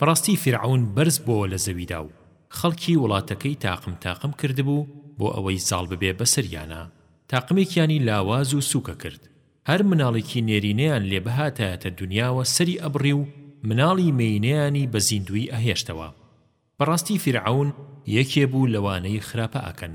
بەڕاستی فیرعەون بەرز بۆوە لە زەویدا و خەڵکی وڵاتەکەی تاقم تاقم کردبوو بۆ ئەوەی زاڵ ببێ بەسەریانا تاقمێکیانی لاواز و سووکە کرد هەر مناڵێکی نێرینەیان لێ بهاتایەتە دونیاوە سەری ئەبڕی و مناڵی مێینەیانی بە زیندووی ئەهێشتەوە بەڕاستی فیرعەون یەکێ بوو لەوانەی خراپە ئەکەن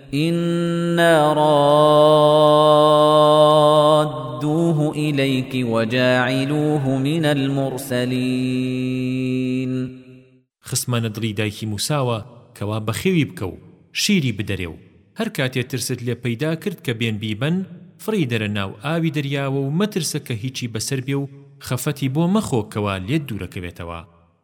إنا رادوه إليك وجاعلوه من المرسلين خستمانە دڵی دایکی موساوە کەوا بەخێوی بکە و شیری بدەرێ و هەر کاتێ ترست لێ پەیدا کرد کە بێن بیبەن فڕی دەرە ناو ئاوی دەریاوە و مەترسە کە هیچی بەسەر بێ و خەفەتی بۆ مەخۆ کەوا لێت دوورەکەوێتەوە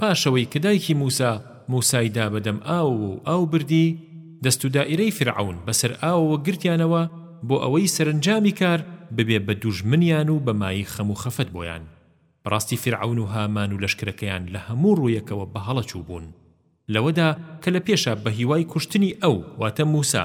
پاش ئەوەی کە دایکی موسا موسای دا بە دەم ئاوەوە و ئاو بردی، دەست و دائیرەی فیرعەون بە سەر ئاوەوە گرتیانەوە بۆ ئەوەی سەرەنجامی کار ببێ بە دوژمنیان و بە مایەی خەم و خەفەت بۆیان. بەڕاستی فیرعەون و هامان و لەشکرەکەیان لە هەموو ڕوویەکەوە بە هەڵە چووبوون لەوەدا کە لە پێشا بە هیوای کوشتنی ئەو، واتە موسا،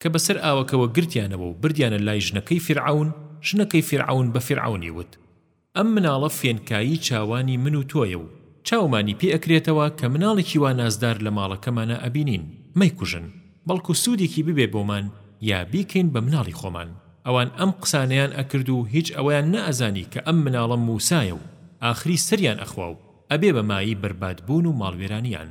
کە بەسەر ئاوەکەوە گرتیانەوە و بردیانە لای ژنەکەی فیرعەون، ژنەکەی فیرعەون بە فیرعەونی وت، ئەم مناڵە فێنکایی چاوانی من و تۆیە و چاومانی پێ ئەکرێتەوە کە مناڵێکی وا نازدار لە ماڵەکەمانا ئەبینین، مەیکوژن، بەڵکو سوودێکی ببێ بۆمان یا بیکەین بە مناڵی خۆمان. ئەوان ئەم قسانەیان ئەکرد و هیچ ئەوەیان نەئەزانی کە ئەم مناڵە موسایە و ئاخری سەریان ئەخوا و ئەبێ بە مایی بەربادبوون و ماڵوێرانیان.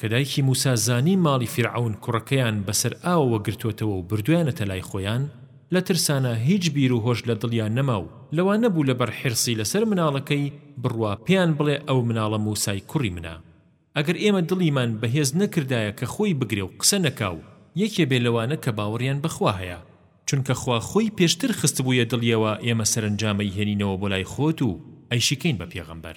کە دایکی موسا زانی ماڵی فیرعەون کوڕەکەیان بەسەر ئاوەوە گرتۆتەوە و بردویانەتە لای خۆیان لە ترسانا هیچ بیر و هۆش لە دڵیا نەما و لەوە نەبوو لە بەر حیرصی لەسەر مناڵەکەی بڕوا پێیان بڵێ ئەو مناڵە موسای کوڕی منە ئەگەر ئێمە دڵیمان بەهێز نەکردایە کە خۆی بگرێ و قسە نەکا و یەکێ بێ لەوانە کە باوەڕیان بە خوا هەیە چونکە خوا خۆی پێشتر خستبوویە دڵیەوە ئێمە سەرەنجامەی هێنینەوە بۆ لای خۆت و ئەیشیکەین بە پێغەمبەر.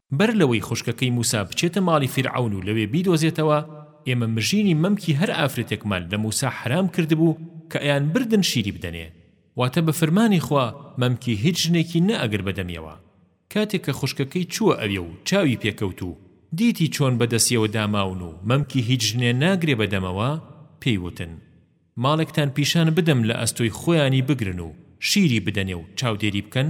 بەر لەوەی خوشکەکەی موسا بچێتە ماڵی فیرعەون و لەوێ بیدۆزێتەوە، ئێمە مژینی مەمکی هەر ئافرەتێکمان لە موسا حەرام کردبوو کە ئەیانبردن شیری بدەنێ، واتە بە فرمانی خوا مەمکی هیچ ژنێکی نەئەگرت بە دەمیەوە. کاتێ کە خوشکەکەی چووە ئەوێ و چاوی پێکەوت و دیتی چۆن بە دەسیەوە داماون و مەمکی هیچ ژنێ ناگرێ بە دەمەوە، پێی وتن، ماڵێکتان پیشان بدەم لە ئەستۆی خۆیانی بگرن و شیری بدەنێ و چاودێری بکەن؟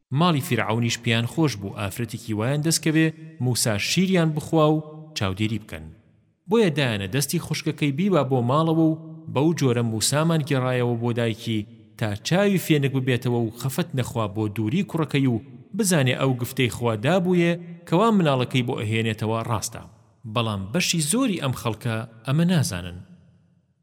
ماڵی فیرعەونیش پێیان خۆش بوو ئافرەتێکی وایان دەست کەوێ موسا شیریان بخوا و چاودێری بکەن بۆیە دایانە دەستی خوشکەکەی بیبا بۆ ماڵەوە و بەو جۆرە موسامان گێڕایەوە بۆ دایکی تا چاوی فێنک ببێتەوە و خەفەت نەخوا بۆ دووری کوڕەکەی و بزانێ ئەو گفتەی خوا دابوویێ کەوا مناڵەکەی بۆ ئەهێنێتەوە ڕاستە بەڵام بەشی زۆری ئەم خەڵکە ئەمە نازانن.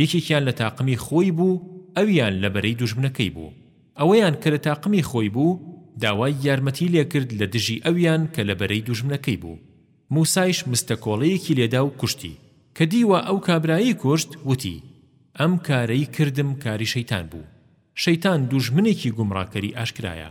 یەکێکیان لە تاقمی خۆی بوو ئەویان لە بەرەی دوژمنەکەی بوو ئەوەیان کە لە تاقمی خۆی بوو داوای یارمەتی لێکرد لە دژی ئەویان کە لە بەرەی دوژمنەکەی بوو موسایش مستە کۆڵەیەکی لێدا و کوشتی کە دیوە ئەو کابرایەی کوشت وتی ئەم کارەی کردم کاری شەیتان بوو شەیتان دوژمنێکی گومڕاکەری ئاشکرایە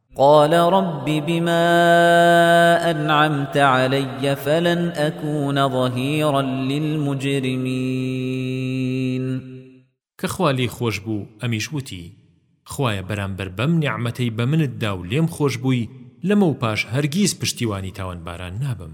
قال رب بما أنعمت علي فلن أكون ظهيرا للمجرمين کە خوا لێی خۆش بوو ئەمیش وتی خوایە بەرامبەر بەم نیعمەتەی بە منت دا و لێم خۆش بووی لەمەو پاش هەرگیز پشتیوانی تاوانباران نابم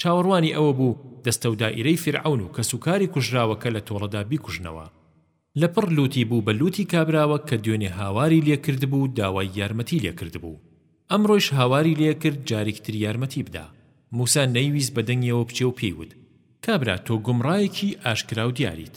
چاوەڕوانی ئەوە بوو دەستەو دائیرەی فیرعەون و کەس و کاری کوژراوەکە لە تۆڵەدا بیکوژنەوە. لە پڕ لوتی بوو بە لوتی کابراوە کە دوێنێ هاواری لێ کردبوو و داوای یارمەتی لێ کردبوو. ئەمڕۆیش هاواری لێ کرد جاریک تر یارمەتی بدا. موسا نەیویست بە دەنگیەوە بچێ و پێی وت، کابرا تۆ گومڕایەکی ئاشکرا و دیاریت.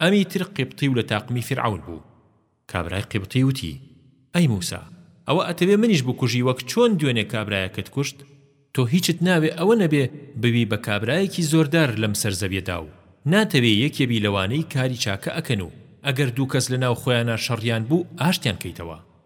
ئەمی تر قیبطی و لە تاقمی فیرعەون بوو کابرای قیبطی وتی ئەی موسا ئەوە ئەتەوێ منیش بکوژی وەک چۆن دوێنێ کابرایەکت کوشت تۆ هیچت ناوێ ئەوە نەبێ ببی بە کابرایەکی زۆردار لەم سەر زەویەدا و ناتەوێ یەکێ بی لەوانەی کاری چاکە ئەکەن و ئەگەر دوو کەس لەناو خۆیانا شەڕیان بوو ئاشتیان کەیتەوە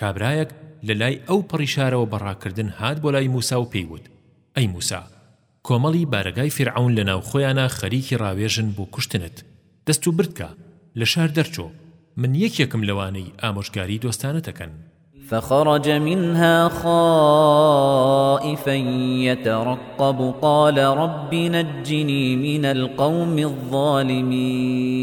کابرایەک لە لای ئەو پەڕی شارەوە بە ڕاکردن هات بۆ لای موسا و پێی وت، ئەی موسا! کۆمەڵی بارەگای فیرعەون لە ناو خۆیانا خەریکی ڕاوێژن بۆ کوشتنت، دەست و برد کە، لە شار دەرچۆ، من یەکێکم لەوانەی ئامۆژگاری دۆستانەتەکەن. فخرج منها خائفا يترقب قال رب نجني من القوم الظالمين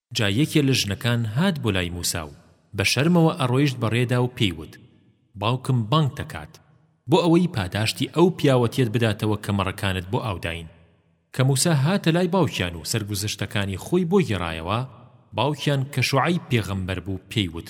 جا یەکێ لە ژنەکان هات بۆ لای موسا و بە شەرمەوە ئەڕۆیشت بە ڕێدا و پێی وت، باوکم بانگت دەکات، بۆ ئەوەی پاداشتی ئەو پیاوەتیەت بداتەوە کە مەڕەکانت بۆ ئاوداین. کە موسا هاتە لای باوکیان و سەرگوزشتەکانی خۆی بۆ گێڕایەوە، باوکیان کە شوعەیب پێغەمبەر بوو پێی وت،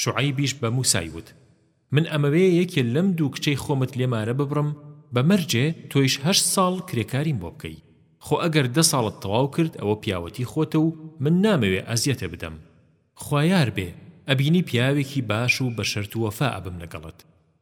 شوعەیبیش بە موسای وت، من ئەمەوێ یەکێ لەم دوو کچەی خۆمت لێ مارە ببڕم بە مەرجێ تۆیش هەشت ساڵ کرێکاریم بۆ بکەی، خۆ ئەگەر دە ساڵت تەواو کرد ئەوە پیاوەتی خۆتە و من نامەوێ ئەزیەتێ بدەم. خوایار بێ ئەبینی پیاوێکی باش و بە شەرت و وەفا ئەبم لەگەڵت.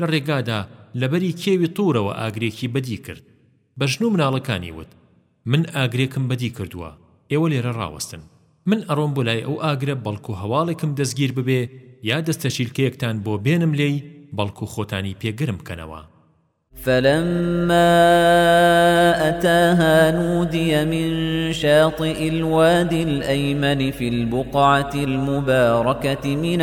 لە ڕێگادا لە بەری کێوی طورەوە ئاگرێکی بەدی کرد. بە ژن و مناڵەکانی وت، من ئاگرێکم بەدی کردووە، ئێوە لێرە ڕاوەستن. من ئەڕۆم بۆ لای ئەو ئاگرە بەڵکو هەواڵێکم دەستگیر ببێ یا دەستەچیلکەیەکتان بۆ بێنم لێی بەڵکو خۆتانی پێ گەرم بکەنەوە. فلما أتاها نودي من شاطئ الوادي الأيمن في البقعة المباركة من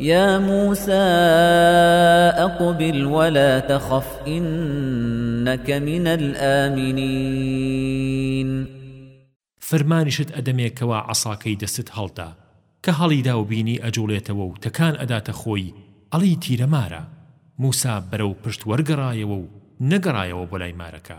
یا موسی اقبل ولا تخف انک من الامنین فەرمانیشت ئەدەمێ کەوا عەساکەی دەستت هەڵدا کە هەڵیدا و بینی ئەجوڵێتەوە و تەکان ئەداتە خۆی ئەڵی تیرە مارە موسی بەرەو پشت وەرگەڕایەوە و نەگەڕایەوە بۆ لای مارەکە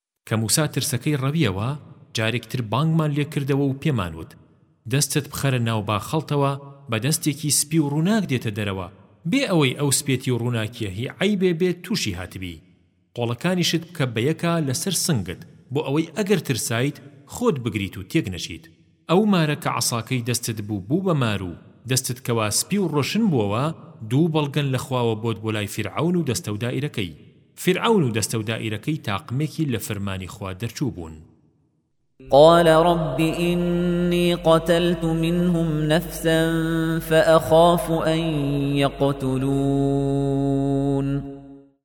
کە موسا ترسەکەی ڕەویەوە جارێک تر بانگمان لێ کردەوە و پێمان وت، دەستت بخەرە ناو باخەڵتەوە بە دەستێکی سپی و ڕووناک دێتە دەرەوە، بێ ئەوەی ئەو سپێتی و ڕووناکیە هی عەیبێ بێت تووشی هاتبی. قۆڵەکانیشت بکە بە یەکا لە سەر سنگت بۆ ئەوەی ئەگەر ترسایت خۆت بگریت و تێک نەچیت. ئەو مارە کە عەساکەی دەستت بوو بوو بە مار و دەستت کەوا سپی و ڕۆشن بووەوە دوو بەڵگەن لە خواوە بۆت بۆ لای فیرعەون و دەستە و دائیرەکەی فیرعەون و دەستە و دائیرەکەی تاقمێکی لە فرمانی خوا دەرچوو بوون. قال رب إني قتلت منهم نفسا فأخاف أن يقتلون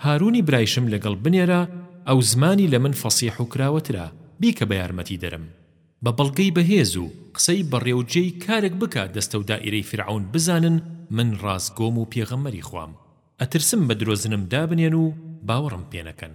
هارونی برایشم لەگەڵ بنێرە ئەو زمانی لە من فەسیح و کراوەترە بیکە بە یارمەتی دەرم بە بەڵگەی بەهێز و قسەی بەڕێو جێی کارک بکە دەستەو دائیرەی فیرعەون بزانن من ڕاستگۆم و پێغەمبەری خوام ئەترسم بە درۆزنم دابنێن و باوەڕم پێنەکەن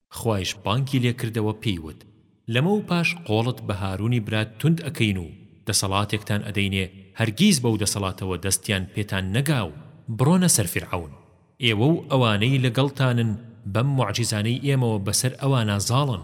خوایش بانگی لێ کردەوە پێی وت، لەمەو پاش قۆڵت بە هارونی برات توند ئەکەین و دەسەڵاتێکتان ئەدەینێ هەرگیز بەو دەسەڵاتەوە دەستیان پێتان نەگا و بڕۆنە سەر فیرعەون، ئێوە و ئەوانەی لەگەڵتانن بەم موعجیزانەی ئێمەوە بەسەر ئەوانا زاڵن.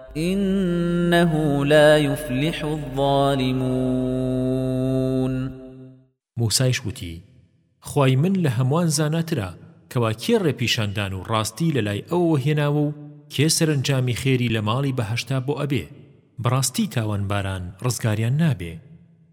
إنه لا يفلح الظالمون موسایش وتی، خوای من لە هەموان زاناترە کەوا کێ ڕێ پیشاندان و ڕاستی لە لای ئەوەوە هێناوە و کێ سەرەنجامی خێری لە ماڵی بەهەشتا بۆ ئەبێ، بەڕاستی تاوانباران ڕزگاریان نابێ.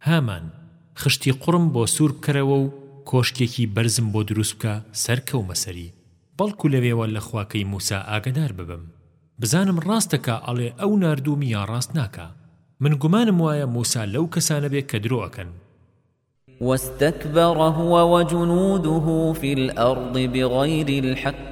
هامان، خشتی قوڕم بۆ سوور بکەرەوە و کۆشکێکی بەرزم بۆ دروست بکە، سەرکەومە سەری، بەڵکو لەوێوە لە خواکەی موسا ئاگەدار ببم، بزانم ڕاست دەکا ئەڵێ ئەو ناردوومی یا ڕاست ناکا، من گومانم وایە موسا لەو کەسانە بێ کە درۆ ئەکەن. واستكبر هو وجنوده في الأرض بغير الحق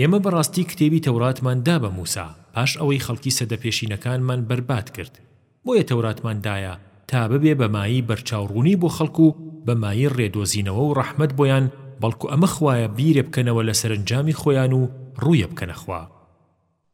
ئێمە بەڕاستی کتێبی تەوراتمان دا بە موسا پاش ئەوەی خەڵکی سەدە پێشینەکانمان بەرباد کرد، بۆیە تەوراتمان دایە تا ببێ بە مایەی بەرچاوڕوونی بۆ خەڵک و بە مایەی ڕێدۆزینەوە و ڕەحمەت بۆیان، بەڵکو ئەمە خوایە بیرێ بکەنەوە لە سەرەنجامی خۆیان و ڕوویە بکەنە خوا.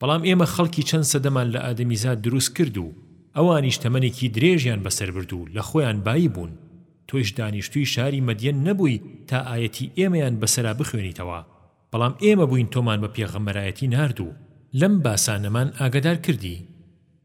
بەڵام ئێمە خەڵکی چەند سەدەمان لە ئادەمیزاد دروست کرد و ئەوانیش تەمەنێکی درێژیان بەسەر برد و لە خۆیان بایی بوون، تۆیش دانیشتووی شاری مەدیەن نەبووی تا ئایەتی ئێمەیان بەسەرا بخوێنیتەوە، بەڵام ئێمە بووین تۆمان بە پێغەمبەرایەتی نارد و لەم باسانەمان ئاگەدار کردی.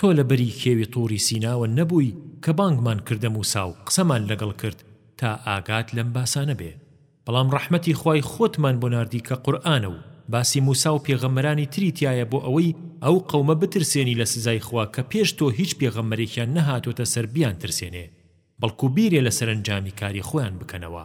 تۆ لە بەری کێوی طوری سیناوە نەبووی کە بانگمان کردە موسا و قسەمان لەگەڵ کرد تا ئاگات لەم باسانە بێ بەڵام ڕەحمەتی خوای خۆتمان بۆ ناردی کە قورئانە و باسی موسا و پێغەمبەرانی تری تیایە بۆ ئەوەی ئەو قەومە بترسێنی لە سزای خوا کە پێش تۆ هیچ پێغەمبەرێکیان نەهاتۆتە سەر بیانترسێنێ بەڵکو بیرێ لە سەرەنجامی کاری خۆیان بکەنەوە.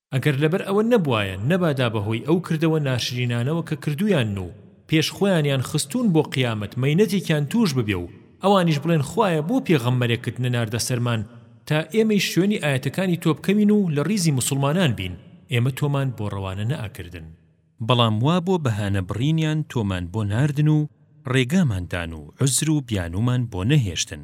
ئەگەر لەبەر ئەوە نەبوایە نەبادا بەهۆی ئەو کردەوە ناشرینانەوە کە کردوویان و پێش خۆیانیان خستوون بۆ قیامەت مەینەتێکیان تووش ببێ و ئەوانیش بڵێن خوایە بۆ پێغەمبەرێکت نەناردە سەرمان تا ئێمەیش شوێنی ئایەتەکانی تۆ بکەوین و لە ڕیزی موسڵمانان بین ئێمە تۆمان بۆ ڕەوانە نەئەکردن بەڵام وا بۆ بەهانە بڕینیان تۆمان بۆ ناردن و ڕێگامان دان و عوزر و بیانوومان بۆ نەهێشتن.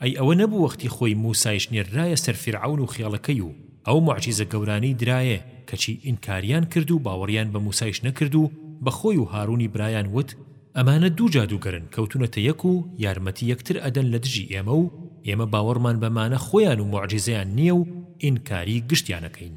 ئەی ئەوە نەبوو وەختی خۆی موسایش نێررایە سەر فیرعەون و خێڵەکەی و ئەو موعجیزە گەورانەی درایێ کەچی ئینکاریان کرد و باوەڕیان بە موسایش نەکرد و بە خۆی و هارونی برایان وت ئەمانە دوو جادوگەرن کەوتونەتە یەک و یارمەتی یەکتر ئەدەن لە دژی ئێمە و ئێمە باوەڕمان بەمانە خۆیان و موعجیزەیان نیە و ئینکاری گشتیان ئەکەین.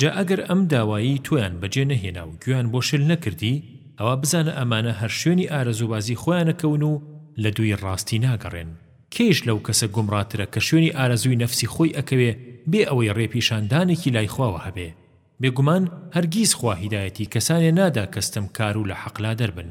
جا ئەگەر ئەم داوایەی تۆیان بەجێ نەهێنا و گوێیان بۆ شل نەکردی، ئەوا بزانە ئەمانە هەر شوێنی ئارەزووبازی خۆیانەکەون و لە دووی ڕاستی ناگەڕێن. کێیش لەو کەسە گومڕاترە کە شوێنی ئارەزووی نەفسی خۆی ئەکەوێ بێ ئەوەی ڕێ پیشاندانێکی لای خواوە هەبێ. بێگومان هەرگیز خوا هیدایەتی کەسانێ نادا کە ستەمکار و لە حەق لادەر بن.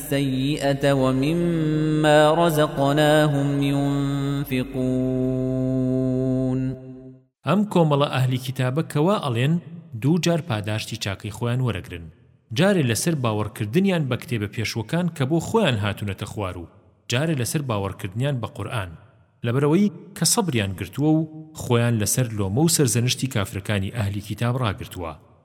السَّیِّئَةَ وَمِمَّا رَزَقْنَاهُمْ یُنفِقُونَ ئەم کۆمەڵە ئەهلی کیتابە کە وا ئەڵێن دوو جار پاداشتی چاکەی خۆیان وەرەگرن جارێ لەسەر باوەڕکردنیان بە کتێبە پێشوەکان کە بۆ خۆیان هاتونەتە خوار و جارێ لەسەر باوەڕکردنیان بە قورئان لەبەرئەوەی کە سەبریان گرتووە و خۆیان لەسەر لۆمە و سەرزەنشتی کافرەکانی ئەهلی کیتاب ڕاگرتووە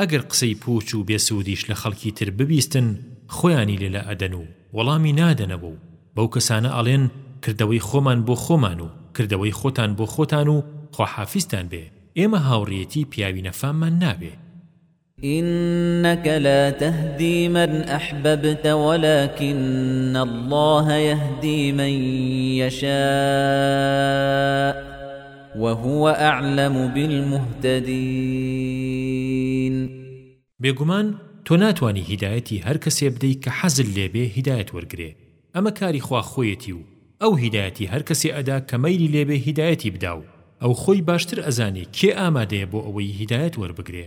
ئەگەر قسەی پووچ و بێ سوودیش لە خەڵکی تر ببیستن خۆیانی لێ لا ئەدەن و وەڵامی نادەنەوە و بەو کەسانە ئەڵێن کردەوەی خۆمان بۆ خۆمان و کردەوەی خۆتان بۆ خۆتان و خواحافیزتان بێ ئێمە هاوڕێیەتی پیاوی نەفاممان ناوێ. انک لا تهدی من احببت ولکن الله یهدی من یشاء وهو اعلم بالمهتدین بێگومان تۆ ناتوانی هیدایەتی هەر کەسێ بدەی کە حەزل لێ بێ هیدایەت وەرگرێ ئەمە کاری خوا خۆیەتی و ئەو هیدایەتی هەر کەسێ ئەدا کە مەیلی لێ بێ هیدایەتی بدا و ئەو خۆی باشتر ئەزانێ کێ ئامادەیە بۆ ئەوەی هیدایەت وەربگرێ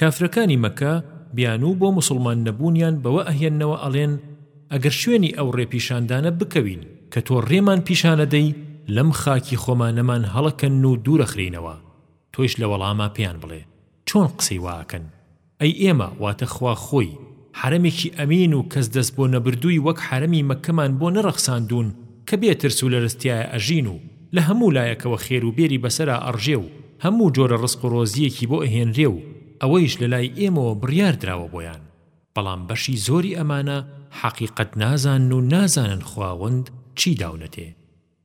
کافرەکانی مەکە بیانوو بۆ موسڵمان نەبوونیان بەوە ئەهێننەوە ئەڵێن ئەگەر شوێنی ئەو ڕێ پیشاندانە بکەوین کە تۆ ڕێمان پیشان ئەدەی لەم خاکی خۆمانەمان هەڵەکەن و دوور ئەخرێینەوە تۆیش لە وەڵاما پێیان بڵێ چۆن قسەی وا ئەکەن ئەی ئێمە واتە خوا خۆی حەرەمێکی ئەمین و کەس دەست بۆ نەبردووی وەک حەرەمی مەککەمان بۆ نەڕەخساندوون کە بێ ترس و لەرز تیایا ئەژین و لە هەموو لایەکەوە خێر و بێری بەسەرا ئەڕژێ و هەموو جۆرە ڕزق و ڕۆزییەکی بۆ ئەهێنرێ و ئەوەیش لە لای ئێمەوە بڕیار دراوە بۆیان بەڵام بەشی زۆری ئەمانە حەقیقەت نازانن و نازانن خواوەند چی داونەتێ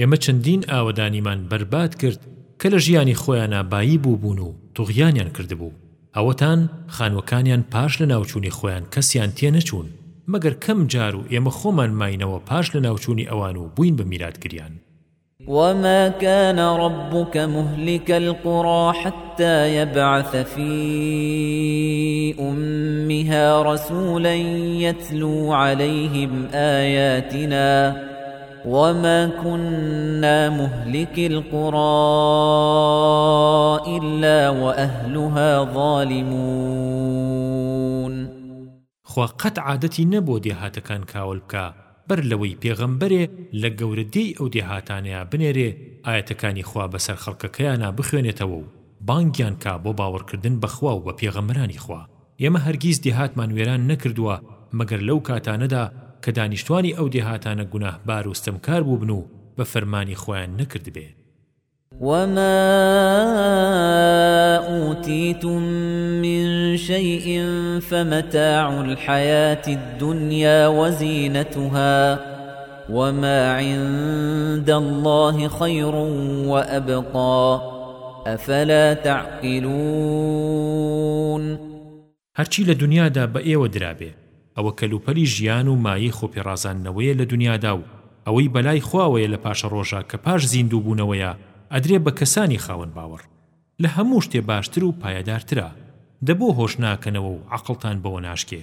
ئێمە چەندین ئاوەدانیمان بەرباد کرد کە لە ژیانی خۆیانا بایی بووبوون و طوغیانیان کردبوو، ئەوەتان خانووەکانیان پاش لەناوچوونی خۆیان کەسیان تێ نەچوون، مەگەر کەم جار و ئێمە خۆمان ماینەوە پاش لەناوچوونی ئەوان و بووین بە میراتگریان. وما كان ربك مهلك القرى حتى يبعث في أمها رسولا يتلو عليهم آياتنا وما كنا مهلك القرى إلا وأهلها ظالمون خوا قەت عادەتی نەبووە دێهاتەکان کاول بکا بەر لەوەی پێغەمبەرێ لە گەورە دێی ئەو دێهاتانەیا بنێرێ ئایەتەکانی خوا بەسەر خەڵکەکەیانا بخوێنێتەوە و بانگیان کا بۆ باوەڕکردن بە خوا و بە پێغەمبەرانی خوا ئێمە هەرگیز دێهاتمان وێران نەکردووە مەگەر لەو کاتانەدا کە دانیشتوانی ئەو دێهاتانە گوناهبار و ستەمکار بووبن و بە فەرمانی خۆیان نەکردبێ. وما أوتیتم من شیء فمتاع الحیاة الدنیا وزینتها وما عند الله خیر وابقی افلا تعقلون هەرچی لە دنیادا بە ئێوە درابێ ئەوە کەلوپەلی ژیان و مایەی خۆپێڕازاندنەوەیە لە دنیادا و ئەوەی بەلای خواوەیە لە پاشەڕۆژا کە پاش زیندووبوونەوەیە ئەدرێ بە کەسانی خاوەن باوەڕ لە هەموو شتێ باشتر و پایەدارترە دە بۆ هۆش ناکەنەوە و عەقڵتان بەوە ناشکێ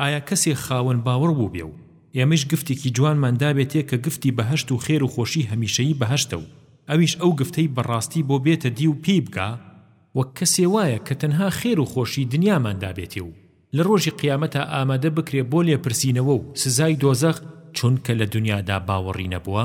ئایا کەسێ خاوەن باوەڕ بووبێ و ئێمەیش گفتێکی جوانمان دابێتێ کە گفتی بەهەشت و خێر و خۆشی هەمیشەیی بەهەشتە و ئەویش ئەو گفتەی بە ڕاستی بۆ بێتە دی و پێی بگا، وەک کەسێ وایە کە تەنها خێر و خۆشی دنیامان دابێتێ و لە ڕۆژی قیامەتا ئامادە بکرێ بۆ لێپرسینەوە و سزای دۆزەخ چونکە لە دنیادا باوەڕی نەبووە؟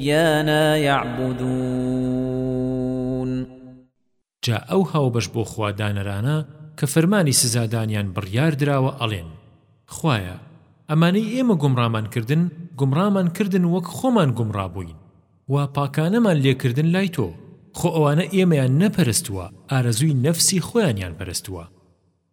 إِيَّانَا يَعْبُدُونَ جا ئەو هاوبەش بۆ خوا دانەرانە کە فەرمانی سزادانیان بڕیار دراوە ئەڵێن، خوایە ئەمانەی ئێمە گومڕامان کردن گومڕامان کردن وەک خۆمان گومڕا بووین و پاکانەمان لێ کردن لای تۆ، خۆ ئەوانە ئێمەیان نەپەرستووە ئارەزووی نەفسی خۆیانیان پەرستووە.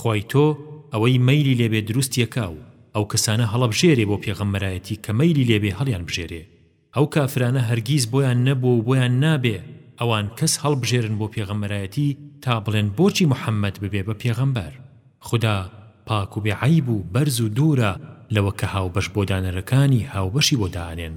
خوای تۆ ئەوەی مەیلی لێبێ دروستی کا و ئەو کەسانە هەڵەبژێرێ بۆ پێغەمبەرایەتی کە مەیلی لێبێ هەڵیان بژێرێ ئەو کافرانە هەرگیز بۆیان نەبووە و بۆیان نابێ ئەوان کەس هەڵبژێرن بۆ پێغەمبەرایەتی تا بڵێن بۆچی محمد ببێ بە پێغەمبەر خودا پاک و بێ عەیب و بەرز و دوورە لەوە کە هاوبەش بۆ دانەرەکانی هاوبەشی بۆ دائەنێن.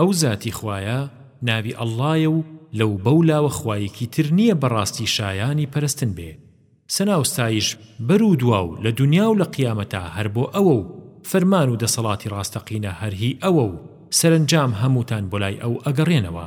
ئەو زاتی خوایە ناوی اللەیە و لەو بەو لاوە خوایەکی تر نیە بەڕاستی شایانی پەرستن بێ سەناو ستایش بەرو دواو لە دونیا و لە قیامەتا هەر بۆ ئەوە و فەرمان و دەسەڵاتی ڕاستەقینە هەر هی ئەوە و سەرەنجام هەمووتان بۆلای ئەو ئەگەڕێنەوە.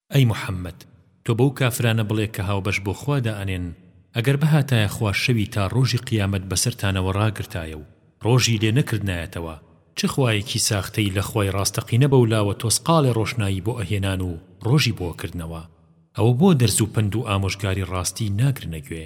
ئەی محمد تۆ بەو کافرانە بڵێ کە هاوبەش بۆ خوا دائەنێن ئەگەر بهاتایە خوا شەوی تا ڕۆژی قیامەت بەسەرتانەوە ڕاگرتایە و ڕۆژی لێ نەکردنایەتەوە چ خوایەکی ساختەی لە خوای ڕاستەقینە بەولاوە تۆسقاڵێ ڕۆشنایی بۆ ئەهێنان و ڕۆژی بۆ ئەکردنەوە ئەوە بۆ دەرس و پەند و ئامۆژگاری ڕاستی ناگرنە گوێ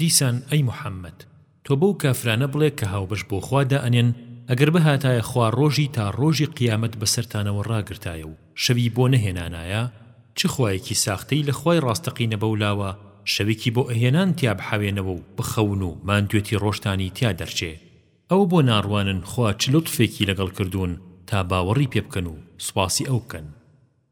دیسان ئەی محمد تۆ بەو کافرانە بڵێ کە هاوبەش بۆ خوا دائەنێن ئەگەر بهاتایە خوا ڕۆژی تا ڕۆژی قیامەت بەسەرتانەوە ڕاگرتایە و شەوی بۆ نەهێنانایە چ خوایەکی ساختەی لە خوای ڕاستەقینە بەولاوە شەوێکی بۆ ئەهێنان تیا بحەوێنەوە و بخەون و ماندوێتی ڕۆژتانی تیا دەرچێ ئەوە بۆ ناڕوانن خوا چ لوتفێکی لەگەڵ کردوون تا باوەڕی پێ بکەن و سوپاسی ئەو بکەن.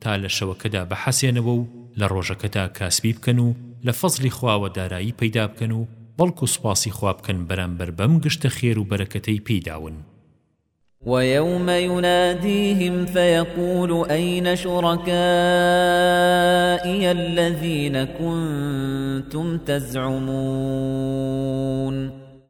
تا لە شەوەکەدا بحەسێنەوە و لە ڕۆژەکەدا کاسبی بکەن و لە فەزڵی خواوە دارایی پەیدا بکەن و بەڵکو سوپاسی خوا بکەن بەرامبەر بەم گشتە خێر و بەرەکەتەی پێی داون. ويوم يناديهم فيقول أين شركائي الذين كنتم تزعمون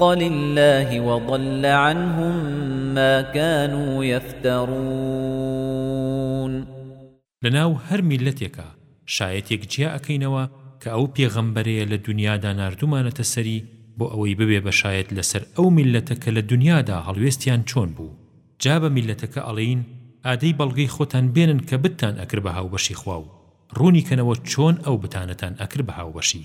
لِلَّهِ وَضَلَّ عَنْهُم مَّا كَانُوا يَفْتَرُونَ لەناو هەر میللەتێکا شایەتێک جیا ئەکەینەوە کە ئەو پێغەمبەرەیە لە دونیادا ناردومانەتە سەری بۆ ئەوەی ببێ بە شایەت لەسەر ئەو میللەتە کە لە دونیادا هەڵوێستیان چۆن بوو جا بە میللەتەکە ئەڵێین ئادەی بەڵگەی خۆتان بێنن کە بتتان ئەکرد بە هاوبەشی خوا و ڕوونی کەنەوە چۆن ئەو بتانەتان ئەکرد بە هاوبەشی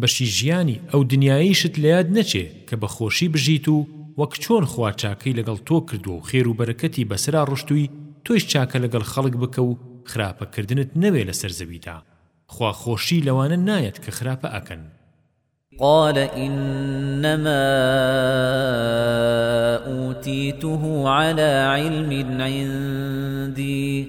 بەشی ژیانی ئەو دنیایەیشت لە یاد نەچێ کە بە خۆشی بژیت و وەک چۆن خوا چاکەی لەگەڵ تۆ کردووە و خێر و بەرەکەتی بەسرا ڕشتووی تۆیش چاکە لەگەڵ خەڵک بکە و خراپە کردنت نەوێ لەسەر زەویدا خوا خۆشی لەوانە نایەت کە خراپە ئەکەن. قال انما اوتیته علی علم عندی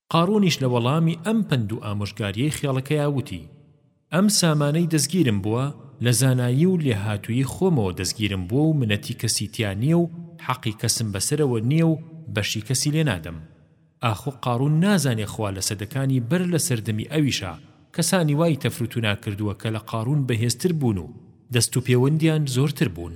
قارونیش لە وەڵامی ئەم پەند و ئامۆژگاریەی خێڵەکەیا وتی، ئەم سامانەی دەستگیرم بووە لە زانایی و لێهاتوویی خۆمەوە دەستگیرم بووە و منەتی کەسی تیا نیە و حەقی کەسم بەسەرەوە نیە و بەشی کەسی لێ نادەم ئاخۆ قارون نازانێ خوا لە سەدەکانی بەر لە سەردەمی ئەویشا کەسانی وای تەفروتونا کردووە کە لە قارون بەهێزتر بوون و دەست و پێوەندیان زۆرتر بوون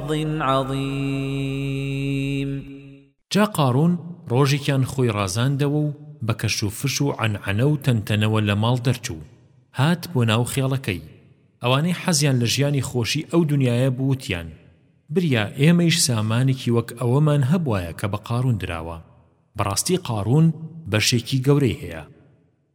حظ عظیم. جا قارون ڕۆژێکیان خۆی ڕازاندەوە و بە کەش و فش و عەنعەنە و تەنتەنەوە لە ماڵ دەرچوو هات بۆ ناو خێڵەکەی ئەوانەی حەزیان لە ژیانی خۆشی ئەو دنیایە بوو وتیان بریا ئێمەیش سامانێکی وەک ئەوەمان هەبوایە کە بە قارون دراوە بەڕاستی قارون بەشێکی گەورەی هەیە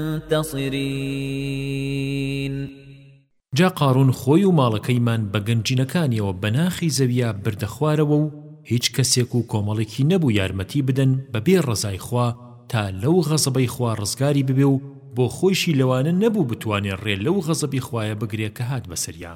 منتصرین جا قارون خۆی و ماڵەکەیمان بە گەنجینەکانیەوە بە ناخی زەویا بردە خوارەوە و هیچ کەسێک و کۆمەڵێکی نەبوو یارمەتی بدەن بە بێ ڕەزای خوا تا لەو غەزەبەی خوا ڕزگاری ببێ و بۆ خۆیشی لەوانە نەبوو بتوانێ ڕێ لەو غەزەبی خوایە بگرێ کە هات بەسەریا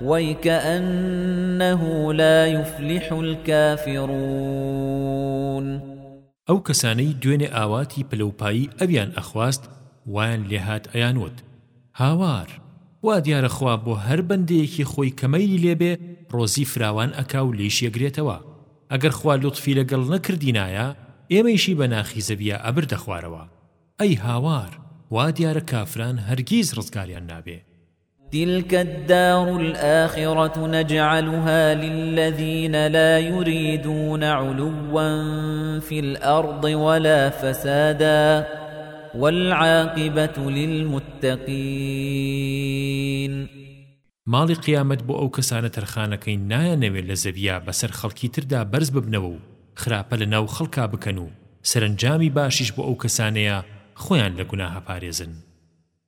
ویکانه لا یفلح الکافرون ئەو کەسانەی دوێنێ ئاواتی پلەوپایی ئەویان ئەخواست وایان لێهات ئەیانوت هاوار وا دیارە خوا بۆ هەر بەندەیەکی خۆی کە مەیلی لێبێ ڕۆزی فراوان ئەکا و لێیش یەگرێتەوە ئەگەر خوا لوتفی لەگەڵ نەکردینایە ئێمەیشی بە ناخی زەویە ئەبردە خوارەوە ئەی هاوار وا دیارە کافران هەرگیز ڕزگاریان نابێ تلک الدار الآخرة نجعلها للذین لا یریدون علوا فی الأرض ولا فسادا والعاقبة للمتقین ماڵی قیامەت بۆ ئەو کەسانە تەرخانەکەین نایانەوێت لە زەویا بەسەر خەڵکی تردا بەرز ببنەوە و خراپە لە ناو خەڵکا بکەن و سەرەنجامی باشیش بۆ ئەو کەسانەیە خۆیان لە گوناهە پارێزن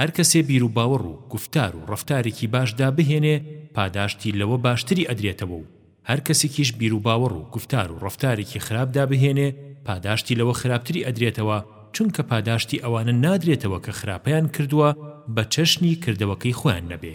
هەر کەسێ بیرو باوەڕ و گوفتار و ڕەفتارێکی باش دابهێنێ پاداشتی لەوە باشتری ئەدرێتەوە و هەر کەسێکیش بیرو باوەڕ و گوفتار و ڕەفتارێکی خراپ دابهێنێ پاداشتی لەوە خراپتری ئەدرێتەوە چونکە پاداشتی ئەوانە نادرێتەوە کە خراپەیان کردووە بە چەشنی کردەوەکەی خۆیان نەبێ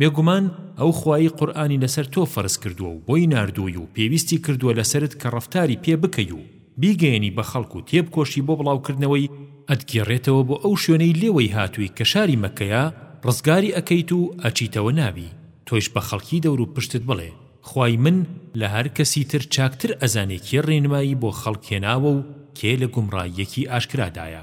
بێگومان ئەو خوایەی قورئانی لەسەر تۆ فەرز کردووە و بۆی ناردووی و پێویستی کردووە لەسەرت کە ڕەفتاری پێ بکەی و بیگەیەنی بە خەڵک و تێبکۆشی بۆ بڵاوکردنەوەی ئەتگێڕێتەوە بۆ ئەو شوێنەی لێوەی هاتووی کە شاری مەککەیە ڕزگاری ئەکەیت و ئەچیتەوە ناوی تۆیش بە خەڵکی دەورو پشتت بڵێ خوای من لە هەر کەسی تر چاکتر ئەزانێ کێ ڕێنمایی بۆ خەڵک هێناوە و کێ لە گومڕاییەکی ئاشکرادایە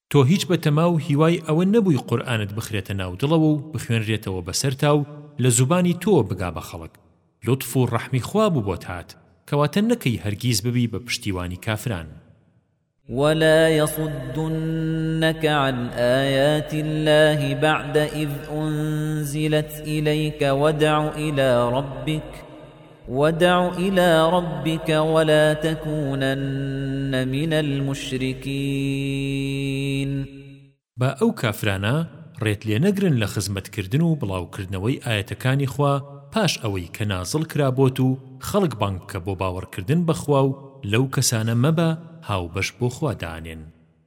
تۆ هیچ بە تەماو هیوای ئەوە نەبووی قورئانت بخرێتە ناو دڵەوە و بخوێنرێتەوە بەسەرتا و لە زوبانی تۆوە بگا بە خەڵک لوتف و ڕەحمی خوا بوو بۆت هات کەواتە نەکەی هەرگیز ببی بە پشتیوانی کافران. ولا يصدنك عن آيات الله بعد إذ أنزلت إليك وادع إلى ربك وادع إلى ربك ولا تكونن من المشركين با ئەو کافرانە ڕێت لێ نەگرن لە خزمەتکردن و بڵاوکردنەوەی ئایەتەکانی خوا پاش ئەوەی کە نازڵ کرا بۆت و خەڵک بانگ بکە بۆ باوەڕکردن بە خوا و لەو کەسانە مەبە هاوبەش بۆ خوا دانێن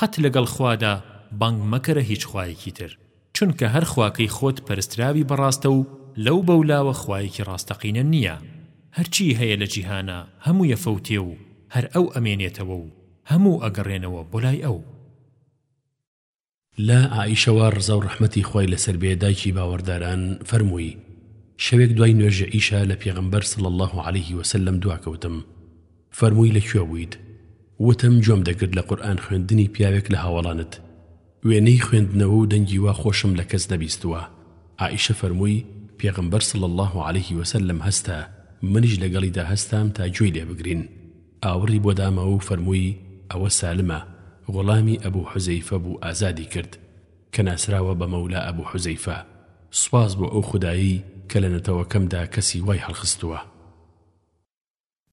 قەت لەگەڵ خوادا بانگ مەکەرە هیچ خوایەکی تر، چونکە هەر خواکەی خۆت پەرستراوی بەڕاستە و لەو بەولاوە خوایەکی ڕاستەقینە نییە، هەرچی هەیە لە جیهانە هەموویە فەوتێ و هەر ئەو ئەمێنێتەوە و هەموو ئەگەڕێنەوە بۆ لای ئەو. لە عائیشەوە ڕزاو ڕەحمەتی خوای لەسەر بێ دایکی باوەڕداران فەرمووی، شەوێک دوای نوێژی عیشا لە پێغەمبەر صلی اللە علیه وسلم دواکەوتم، فەرمووی لە کوێ بوویت؟ وتم گوێم دەگرت لە قورئان خوێندنی پیاوێک لە هاوەڵانت. وێنەی خوێندنەوە و دەنگی وا خۆشم لە کەس نەبیستووە. عائیشە فەرمووی، پێغەمبەر صلی اللە علیه وسلم هەستا، منیش لەگەڵیدا هەستام تا گوێی لێ بگرین. ئاوڕی بۆ دامەوە و فەرمووی، ئەوە سالمە، غوڵامی ئەبو حوزەیفە بوو ئازادی کرد، کە ناسراوە بە مەولا ئەبو حوزەیفە. سوپاس بۆ ئەو خودایەی کە لە نەتەوەکەمدا کەسی وای هەڵخستووە.